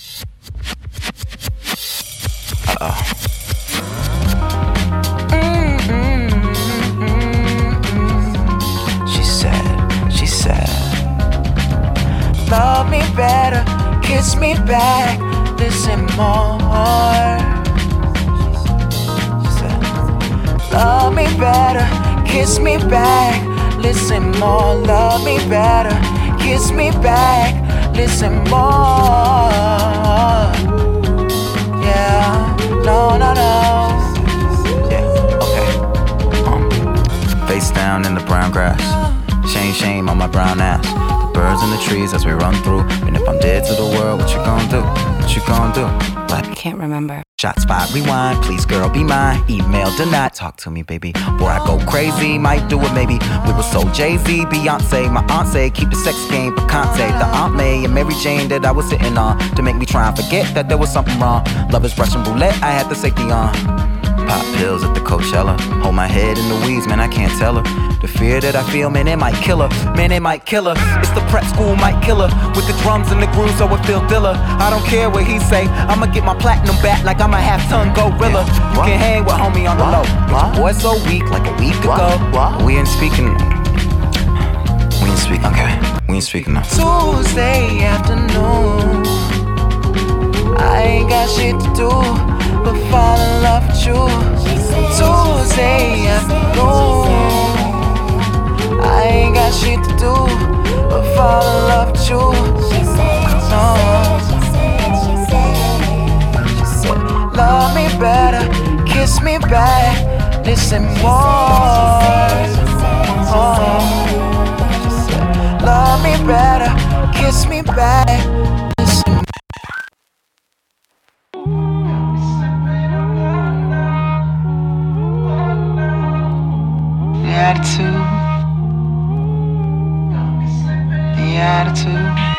She said, she said, Love me better, kiss me back, listen more. Love me better, kiss me back, listen more. Love me better, kiss me back, listen more. Grass. Shame, shame on my brown ass. The birds in the trees as we run through. And if I'm dead to the world, what you gonna do? What you gonna do? Like, I can't remember. Shot spot rewind, please girl be mine. Email denied, talk to me, baby. Boy, I go crazy, might do it maybe. We were so Jay Z, Beyonce. My aunt say keep the sex game picante. The Aunt May and Mary Jane that I was sitting on to make me try and forget that there was something wrong. Love is Russian roulette, I had the safety on. Pop pills at the Coachella. Hold my head in the weeds, man, I can't tell her. The fear that I feel, man, it might kill her. Man, it might kill her. It's the prep school might kill her. With the drums and the grooves, so it feel diller. I don't care what he say. I'ma get my platinum back like I'm a half ton gorilla. You can hang with homie on the low. But your boy so weak, like a week ago. We ain't speaking. We ain't speaking. Okay, we ain't speaking now. Tuesday afternoon. I ain't got shit to do but fall in love with you. Tuesday afternoon. I ain't got shit to do but fall in love with you. No. Love me better, kiss me back, listen more. Oh. Love me better, kiss me back, attitude.